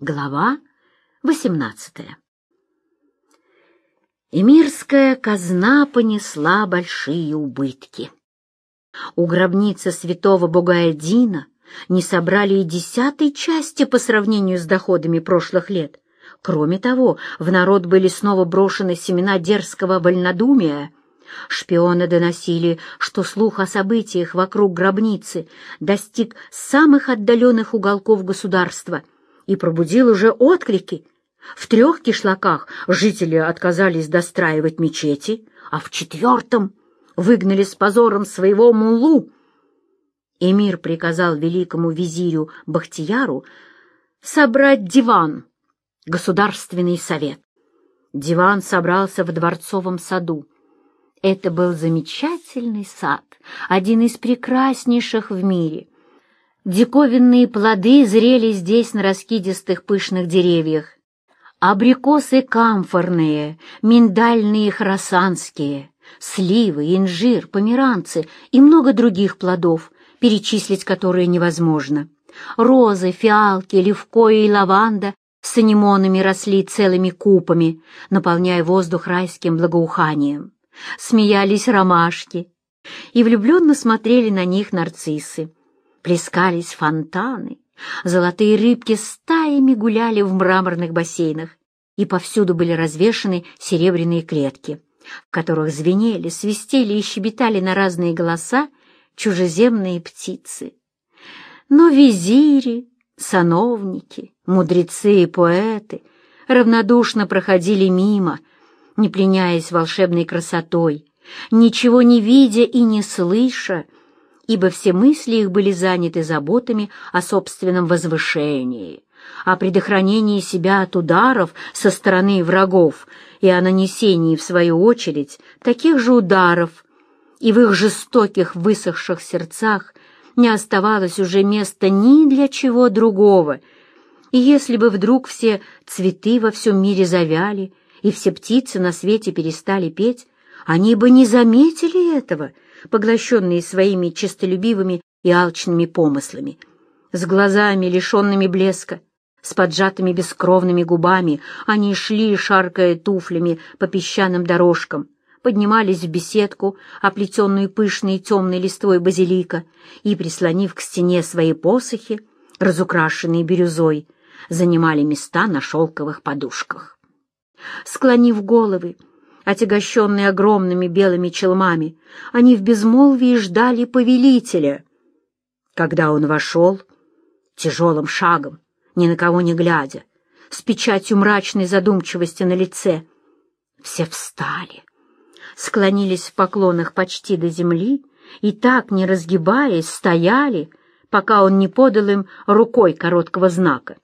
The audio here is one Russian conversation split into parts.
Глава восемнадцатая Эмирская казна понесла большие убытки. У гробницы святого Бугаэдина не собрали и десятой части по сравнению с доходами прошлых лет. Кроме того, в народ были снова брошены семена дерзкого вольнодумия. Шпионы доносили, что слух о событиях вокруг гробницы достиг самых отдаленных уголков государства — и пробудил уже отклики. В трех кишлаках жители отказались достраивать мечети, а в четвертом выгнали с позором своего мулу. Эмир приказал великому визирю Бахтияру собрать диван, государственный совет. Диван собрался в дворцовом саду. Это был замечательный сад, один из прекраснейших в мире — Диковинные плоды зрели здесь на раскидистых пышных деревьях. Абрикосы камфорные, миндальные хоросанские, сливы, инжир, померанцы и много других плодов, перечислить которые невозможно. Розы, фиалки, левкои и лаванда с анимонами росли целыми купами, наполняя воздух райским благоуханием. Смеялись ромашки, и влюбленно смотрели на них нарциссы плескались фонтаны, золотые рыбки стаями гуляли в мраморных бассейнах, и повсюду были развешаны серебряные клетки, в которых звенели, свистели и щебетали на разные голоса чужеземные птицы. Но визири, сановники, мудрецы и поэты равнодушно проходили мимо, не пленяясь волшебной красотой, ничего не видя и не слыша, ибо все мысли их были заняты заботами о собственном возвышении, о предохранении себя от ударов со стороны врагов и о нанесении, в свою очередь, таких же ударов, и в их жестоких высохших сердцах не оставалось уже места ни для чего другого. И если бы вдруг все цветы во всем мире завяли, и все птицы на свете перестали петь, они бы не заметили этого — поглощенные своими честолюбивыми и алчными помыслами. С глазами, лишенными блеска, с поджатыми бескровными губами они шли, шаркая туфлями по песчаным дорожкам, поднимались в беседку, оплетенную пышной темной листвой базилика, и, прислонив к стене свои посохи, разукрашенные бирюзой, занимали места на шелковых подушках. Склонив головы, отягощенные огромными белыми челмами, они в безмолвии ждали повелителя. Когда он вошел, тяжелым шагом, ни на кого не глядя, с печатью мрачной задумчивости на лице, все встали, склонились в поклонах почти до земли и так, не разгибаясь, стояли, пока он не подал им рукой короткого знака.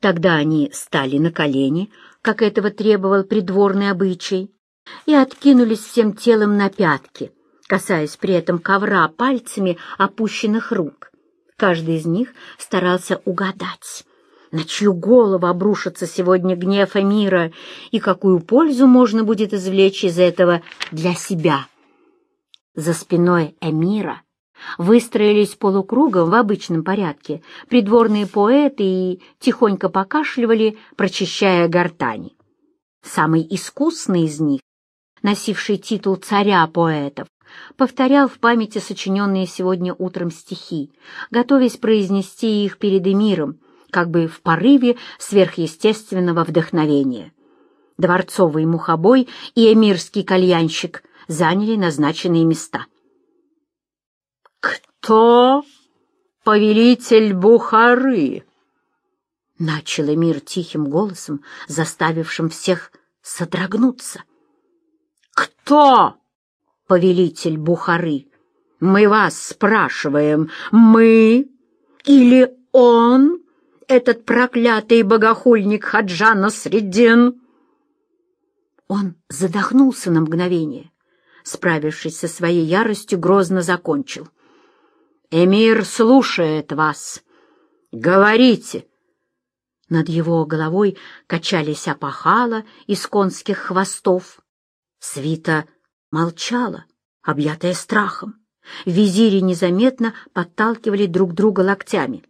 Тогда они стали на колени, как этого требовал придворный обычай, и откинулись всем телом на пятки, касаясь при этом ковра пальцами опущенных рук. Каждый из них старался угадать, на чью голову обрушится сегодня гнев мира и какую пользу можно будет извлечь из этого для себя. За спиной Эмира выстроились полукругом в обычном порядке придворные поэты и тихонько покашливали, прочищая гортани. Самый искусный из них, носивший титул царя поэтов, повторял в памяти сочиненные сегодня утром стихи, готовясь произнести их перед эмиром, как бы в порыве сверхъестественного вдохновения. Дворцовый мухобой и эмирский кальянщик заняли назначенные места — «Кто повелитель Бухары?» Начал Эмир тихим голосом, заставившим всех содрогнуться. «Кто повелитель Бухары? Мы вас спрашиваем, мы или он, этот проклятый богохульник Хаджана Средин?» Он задохнулся на мгновение, справившись со своей яростью, грозно закончил. Эмир слушает вас. Говорите. Над его головой качались опахала из конских хвостов. Свита молчала, объятая страхом. Визири незаметно подталкивали друг друга локтями.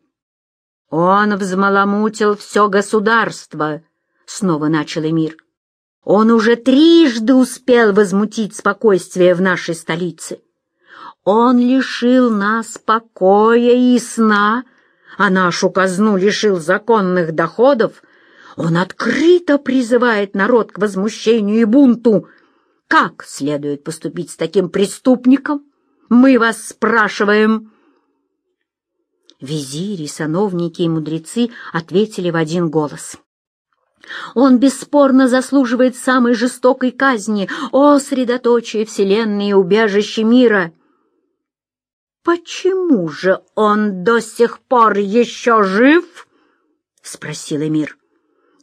«Он взмаламутил все государство», — снова начал Эмир. «Он уже трижды успел возмутить спокойствие в нашей столице. Он лишил нас покоя и сна, а нашу казну лишил законных доходов. Он открыто призывает народ к возмущению и бунту. Как следует поступить с таким преступником? Мы вас спрашиваем». Визири, сановники и мудрецы ответили в один голос. Он бесспорно заслуживает самой жестокой казни, о, средоточие вселенной и убежище мира! «Почему же он до сих пор еще жив?» — спросил Эмир.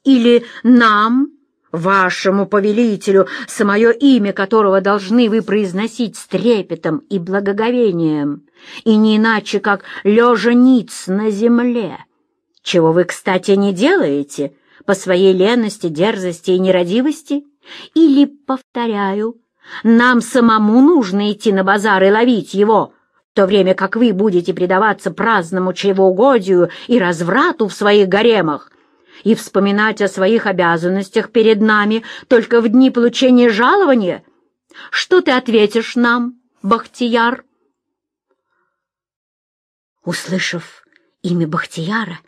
«Или нам, вашему повелителю, самое имя которого должны вы произносить с трепетом и благоговением, и не иначе, как лежа ниц на земле, чего вы, кстати, не делаете по своей лености, дерзости и нерадивости? Или, повторяю, нам самому нужно идти на базар и ловить его?» То время как вы будете предаваться праздному чревоугодию и разврату в своих гаремах и вспоминать о своих обязанностях перед нами только в дни получения жалования? Что ты ответишь нам, Бахтияр?» Услышав имя Бахтияра,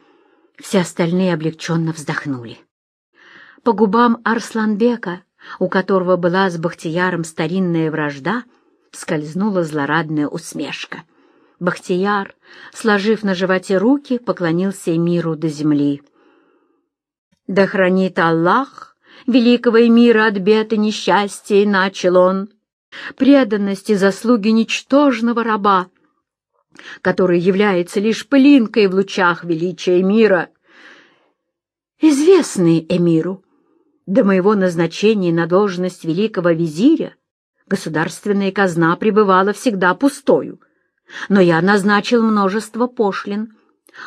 все остальные облегченно вздохнули. По губам Арсланбека, у которого была с Бахтияром старинная вражда, скользнула злорадная усмешка. Бахтияр, сложив на животе руки, поклонился миру до земли. «Да хранит Аллах великого мира от бед и несчастья!» — начал он. «Преданность и заслуги ничтожного раба, который является лишь пылинкой в лучах величия мира, известный эмиру. До моего назначения на должность великого визиря государственная казна пребывала всегда пустою. Но я назначил множество пошлин,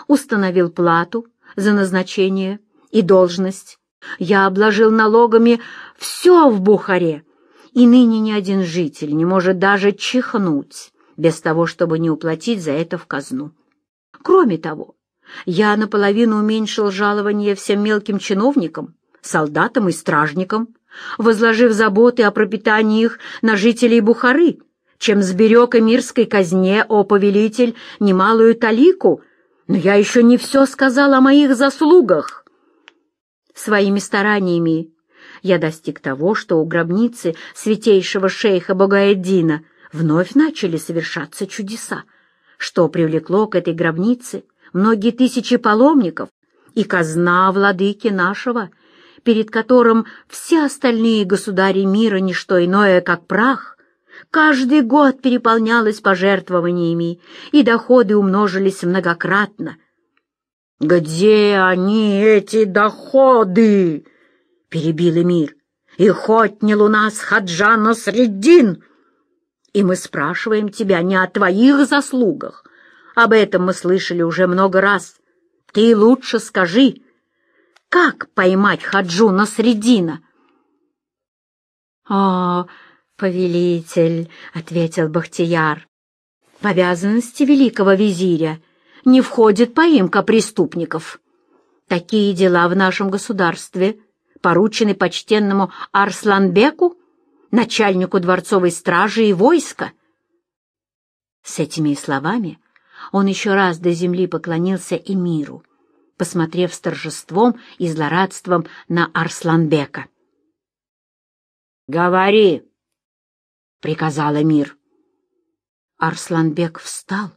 установил плату за назначение и должность. Я обложил налогами все в Бухаре, и ныне ни один житель не может даже чихнуть без того, чтобы не уплатить за это в казну. Кроме того, я наполовину уменьшил жалование всем мелким чиновникам, солдатам и стражникам, возложив заботы о пропитании их на жителей Бухары, чем сберег эмирской казне, о повелитель, немалую талику, но я еще не все сказал о моих заслугах. Своими стараниями я достиг того, что у гробницы святейшего шейха Багаэддина вновь начали совершаться чудеса, что привлекло к этой гробнице многие тысячи паломников и казна владыки нашего — перед которым все остальные государи мира — ничто иное, как прах, каждый год переполнялась пожертвованиями, и доходы умножились многократно. «Где они, эти доходы?» — перебил Эмир. «Их отнял у нас Хаджана Среддин, и мы спрашиваем тебя не о твоих заслугах. Об этом мы слышали уже много раз. Ты лучше скажи, как поймать Хаджуна Средина? — О, повелитель, — ответил Бахтияр, — в обязанности великого визиря не входит поимка преступников. Такие дела в нашем государстве поручены почтенному Арсланбеку, начальнику дворцовой стражи и войска. С этими словами он еще раз до земли поклонился эмиру посмотрев с торжеством и злорадством на Арсланбека. «Говори!» — приказал Эмир. Арсланбек встал,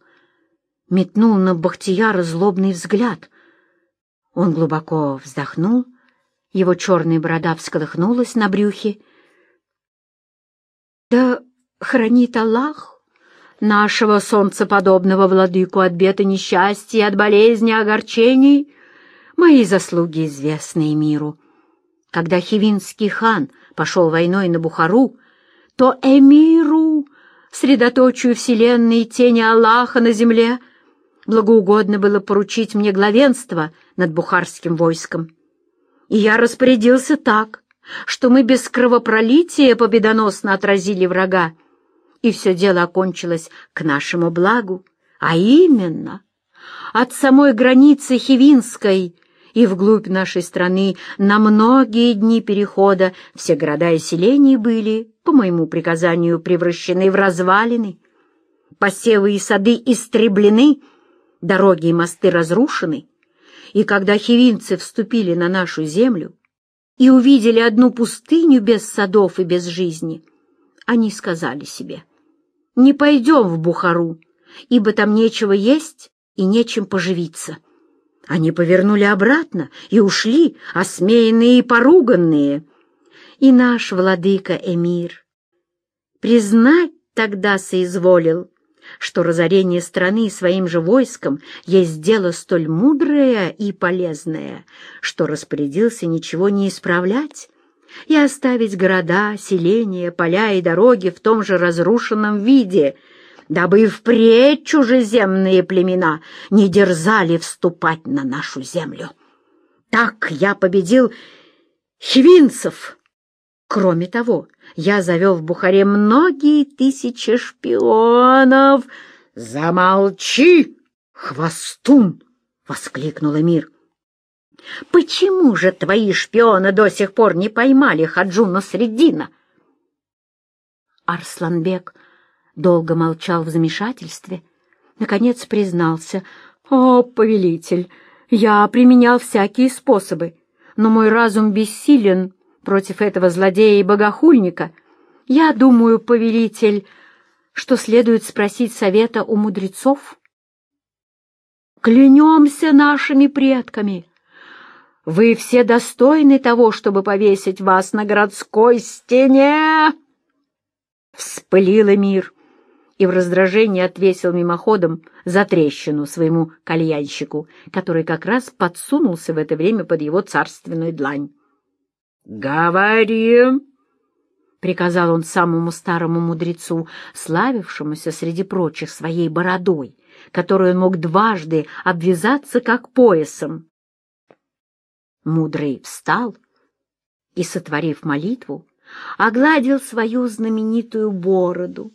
метнул на Бахтияра злобный взгляд. Он глубоко вздохнул, его черная борода всколыхнулась на брюхе. «Да хранит Аллах нашего солнцеподобного владыку от бед и несчастья, от болезни, огорчений, мои заслуги известны миру. Когда хивинский хан пошел войной на Бухару, то эмиру, средоточию вселенной тени Аллаха на земле, благоугодно было поручить мне главенство над бухарским войском. И я распорядился так, что мы без кровопролития победоносно отразили врага, и все дело окончилось к нашему благу, а именно от самой границы Хивинской и вглубь нашей страны на многие дни перехода все города и селения были, по моему приказанию, превращены в развалины. Посевы и сады истреблены, дороги и мосты разрушены. И когда хивинцы вступили на нашу землю и увидели одну пустыню без садов и без жизни, они сказали себе, «Не пойдем в Бухару, ибо там нечего есть и нечем поживиться». Они повернули обратно и ушли, осмеянные и поруганные. И наш владыка Эмир признать тогда соизволил, что разорение страны своим же войском есть дело столь мудрое и полезное, что распорядился ничего не исправлять и оставить города, селения, поля и дороги в том же разрушенном виде — дабы и впредь чужеземные племена не дерзали вступать на нашу землю. Так я победил хивинцев. Кроме того, я завел в Бухаре многие тысячи шпионов. «Замолчи, хвостун!» — воскликнул Эмир. «Почему же твои шпионы до сих пор не поймали Хаджуна Средина?» Арсланбек долго молчал в замешательстве, наконец признался. «О, повелитель, я применял всякие способы, но мой разум бессилен против этого злодея и богохульника. Я думаю, повелитель, что следует спросить совета у мудрецов. Клянемся нашими предками!» Вы все достойны того, чтобы повесить вас на городской стене!» Вспылил мир и в раздражении отвесил мимоходом за трещину своему кальянщику, который как раз подсунулся в это время под его царственную длань. «Говори!» — приказал он самому старому мудрецу, славившемуся среди прочих своей бородой, которую он мог дважды обвязаться как поясом. Мудрый встал и, сотворив молитву, огладил свою знаменитую бороду,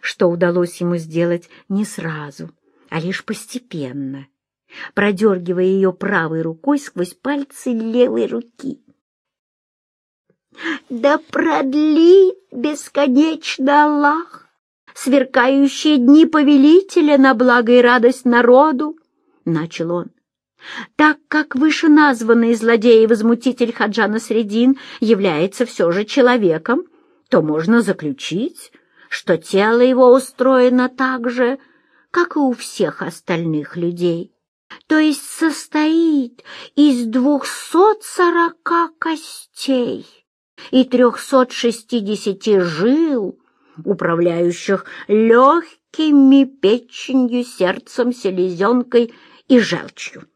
что удалось ему сделать не сразу, а лишь постепенно, продергивая ее правой рукой сквозь пальцы левой руки. «Да продлит бесконечно Аллах сверкающие дни повелителя на благо и радость народу!» — начал он. Так как вышеназванный злодей и возмутитель Хаджана Средин является все же человеком, то можно заключить, что тело его устроено так же, как и у всех остальных людей, то есть состоит из двухсот сорока костей и трехсот шестидесяти жил, управляющих легкими печенью, сердцем, селезенкой и желчью.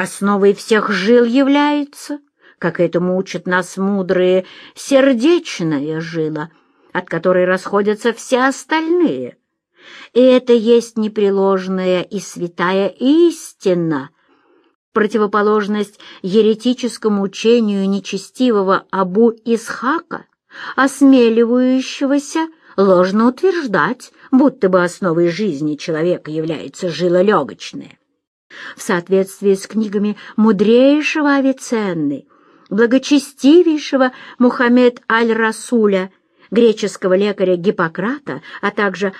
Основой всех жил является, как этому учат нас мудрые, сердечная жила — от которой расходятся все остальные. И это есть непреложная и святая истина, противоположность еретическому учению нечестивого Абу Исхака, осмеливающегося ложно утверждать, будто бы основой жизни человека является жила легочная. В соответствии с книгами мудрейшего Авиценны, благочестивейшего Мухаммед Аль-Расуля греческого лекаря Гиппократа, а также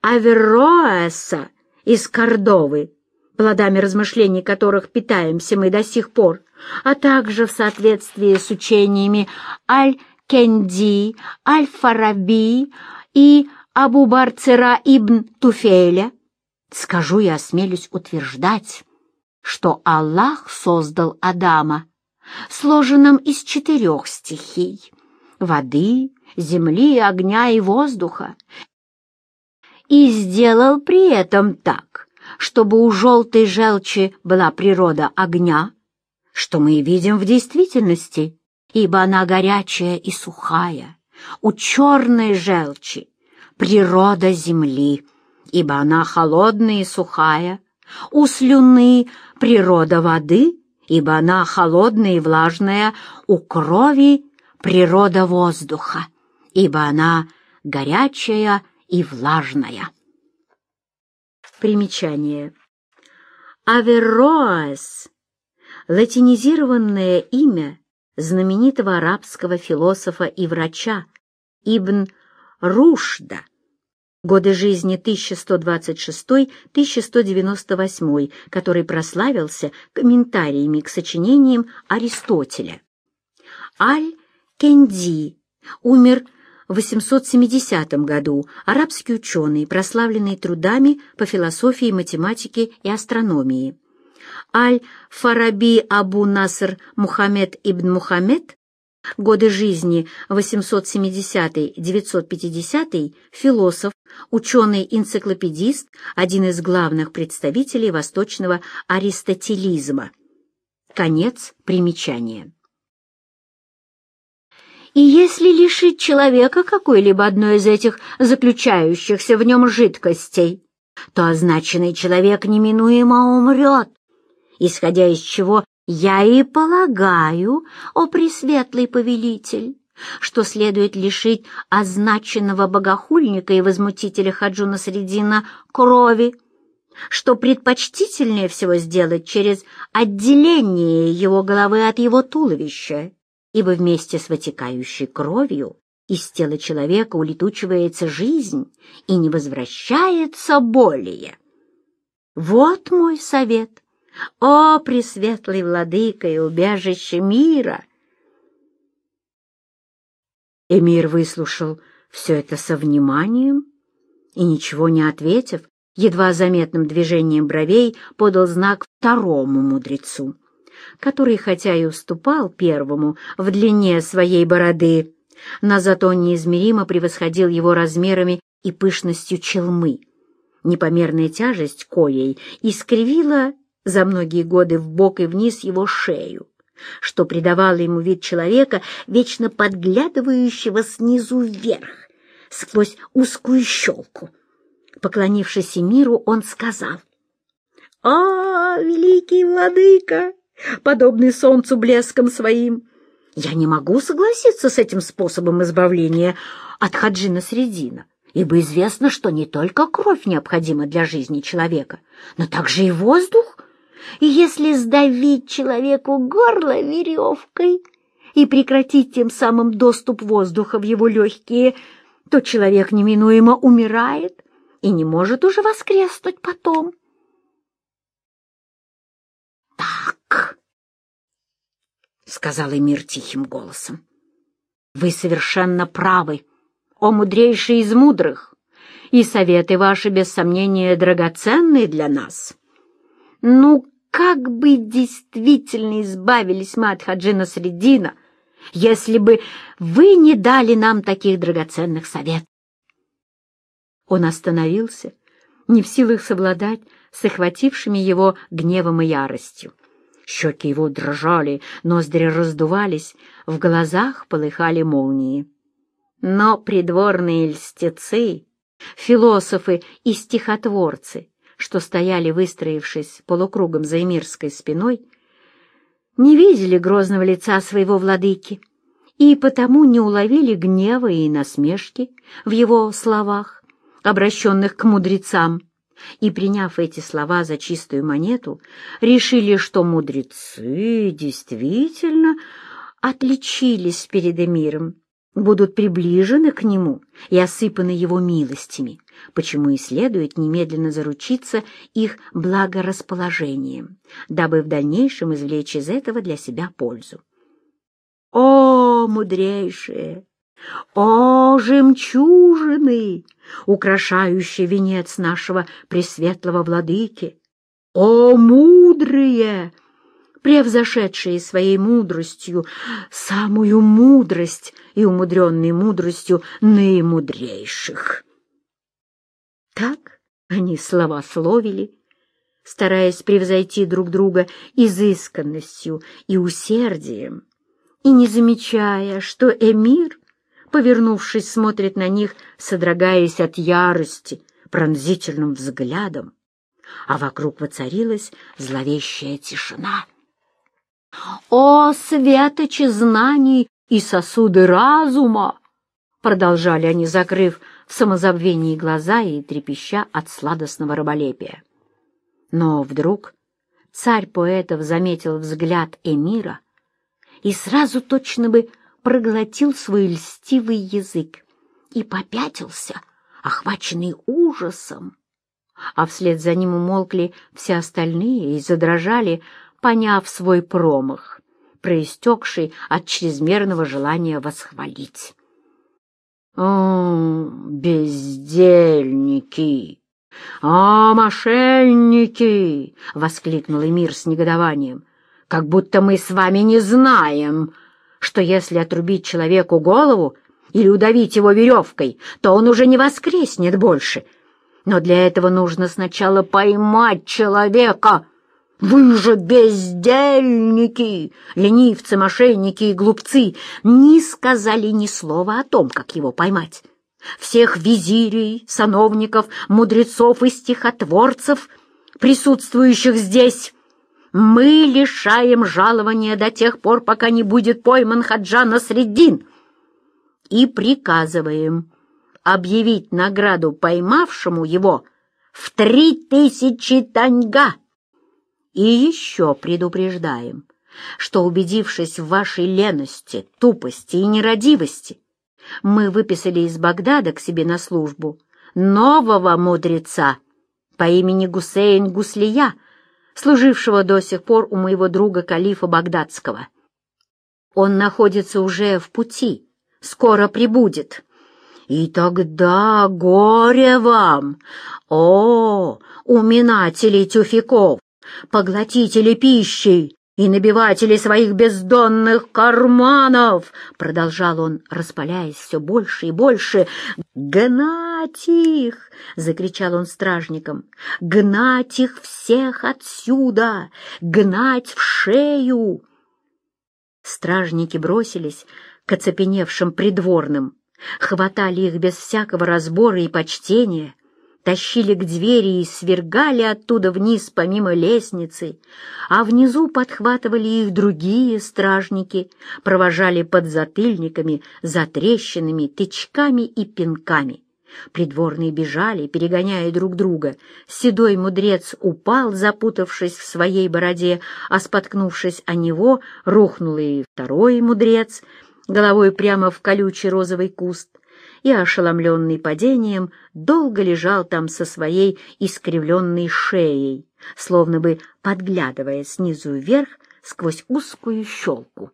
Авероэса из Кордовы, плодами размышлений которых питаемся мы до сих пор, а также в соответствии с учениями Аль-Кенди, Аль-Фараби и Абу-Барцера ибн Туфеля, скажу и осмелюсь утверждать, что Аллах создал Адама, сложенным из четырех стихий — воды, земли, огня и воздуха, и сделал при этом так, чтобы у желтой желчи была природа огня, что мы и видим в действительности, ибо она горячая и сухая, у черной желчи природа земли, ибо она холодная и сухая, у слюны природа воды, ибо она холодная и влажная, у крови природа воздуха ибо она горячая и влажная. Примечание. Авероас — латинизированное имя знаменитого арабского философа и врача Ибн Рушда, годы жизни 1126-1198, который прославился комментариями к сочинениям Аристотеля. Аль-Кенди умер в 870 году, арабский ученый, прославленный трудами по философии, математике и астрономии. Аль-Фараби Абу Наср Мухаммед ибн Мухаммед, годы жизни 870-950, философ, ученый-энциклопедист, один из главных представителей восточного аристотелизма. Конец примечания. И если лишить человека какой-либо одной из этих заключающихся в нем жидкостей, то означенный человек неминуемо умрет, исходя из чего я и полагаю, о пресветлый повелитель, что следует лишить означенного богохульника и возмутителя Хаджуна Средина крови, что предпочтительнее всего сделать через отделение его головы от его туловища, ибо вместе с вытекающей кровью из тела человека улетучивается жизнь и не возвращается более. Вот мой совет, о, пресветлый владыка и убежище мира! Эмир выслушал все это со вниманием и, ничего не ответив, едва заметным движением бровей подал знак второму мудрецу который, хотя и уступал первому в длине своей бороды, но зато неизмеримо превосходил его размерами и пышностью челмы. Непомерная тяжесть коей искривила за многие годы в бок и вниз его шею, что придавало ему вид человека, вечно подглядывающего снизу вверх, сквозь узкую щелку. Поклонившись миру, он сказал, «А, великий владыка!» подобный солнцу блеском своим. Я не могу согласиться с этим способом избавления от хаджина средина, ибо известно, что не только кровь необходима для жизни человека, но также и воздух. И если сдавить человеку горло веревкой и прекратить тем самым доступ воздуха в его легкие, то человек неминуемо умирает и не может уже воскреснуть потом. «Так», — сказал Эмир тихим голосом, — «вы совершенно правы, о мудрейший из мудрых, и советы ваши, без сомнения, драгоценны для нас. Ну, как бы действительно избавились мы от Хаджина Средина, если бы вы не дали нам таких драгоценных советов?» Он остановился, не в силах совладать с охватившими его гневом и яростью. Щеки его дрожали, ноздри раздувались, в глазах полыхали молнии. Но придворные льстецы, философы и стихотворцы, что стояли, выстроившись полукругом за эмирской спиной, не видели грозного лица своего владыки и потому не уловили гнева и насмешки в его словах, обращенных к мудрецам и, приняв эти слова за чистую монету, решили, что мудрецы действительно отличились перед эмиром, будут приближены к нему и осыпаны его милостями, почему и следует немедленно заручиться их благорасположением, дабы в дальнейшем извлечь из этого для себя пользу. О, мудрейшие! О, жемчужины, украшающие венец нашего пресветлого владыки! О, мудрые, превзошедшие своей мудростью самую мудрость и умудренной мудростью наимудрейших! Так они словословили, стараясь превзойти друг друга изысканностью и усердием, и не замечая, что эмир повернувшись, смотрит на них, содрогаясь от ярости, пронзительным взглядом, а вокруг воцарилась зловещая тишина. «О, светочи знаний и сосуды разума!» Продолжали они, закрыв в самозабвении глаза и трепеща от сладостного раболепия. Но вдруг Царь поэтов заметил взгляд эмира и сразу точно бы проглотил свой льстивый язык и попятился, охваченный ужасом. А вслед за ним умолкли все остальные и задрожали, поняв свой промах, проистекший от чрезмерного желания восхвалить. «О, бездельники! О, мошенники!» — воскликнул Эмир с негодованием. «Как будто мы с вами не знаем, что если отрубить человеку голову или удавить его веревкой, то он уже не воскреснет больше. Но для этого нужно сначала поймать человека». Вы же бездельники, ленивцы, мошенники и глупцы, не сказали ни слова о том, как его поймать. Всех визирей, сановников, мудрецов и стихотворцев, присутствующих здесь, мы лишаем жалования до тех пор, пока не будет пойман Хаджана Среддин, и приказываем объявить награду поймавшему его в три тысячи таньга. И еще предупреждаем, что, убедившись в вашей лености, тупости и нерадивости, мы выписали из Багдада к себе на службу нового мудреца по имени Гусейн Гуслия, служившего до сих пор у моего друга калифа Багдадского. Он находится уже в пути, скоро прибудет. И тогда горе вам, о, уминатели тюфяков! Поглотители пищи и набиватели своих бездонных карманов!» Продолжал он, распаляясь все больше и больше. «Гнать их!» — закричал он стражникам. «Гнать их всех отсюда! Гнать в шею!» Стражники бросились к оцепеневшим придворным, хватали их без всякого разбора и почтения, тащили к двери и свергали оттуда вниз помимо лестницы, а внизу подхватывали их другие стражники, провожали под затыльниками, затрещинами, тычками и пинками. Придворные бежали, перегоняя друг друга. Седой мудрец упал, запутавшись в своей бороде, а споткнувшись о него, рухнул и второй мудрец, головой прямо в колючий розовый куст и, ошеломленный падением, долго лежал там со своей искривленной шеей, словно бы подглядывая снизу вверх сквозь узкую щелку.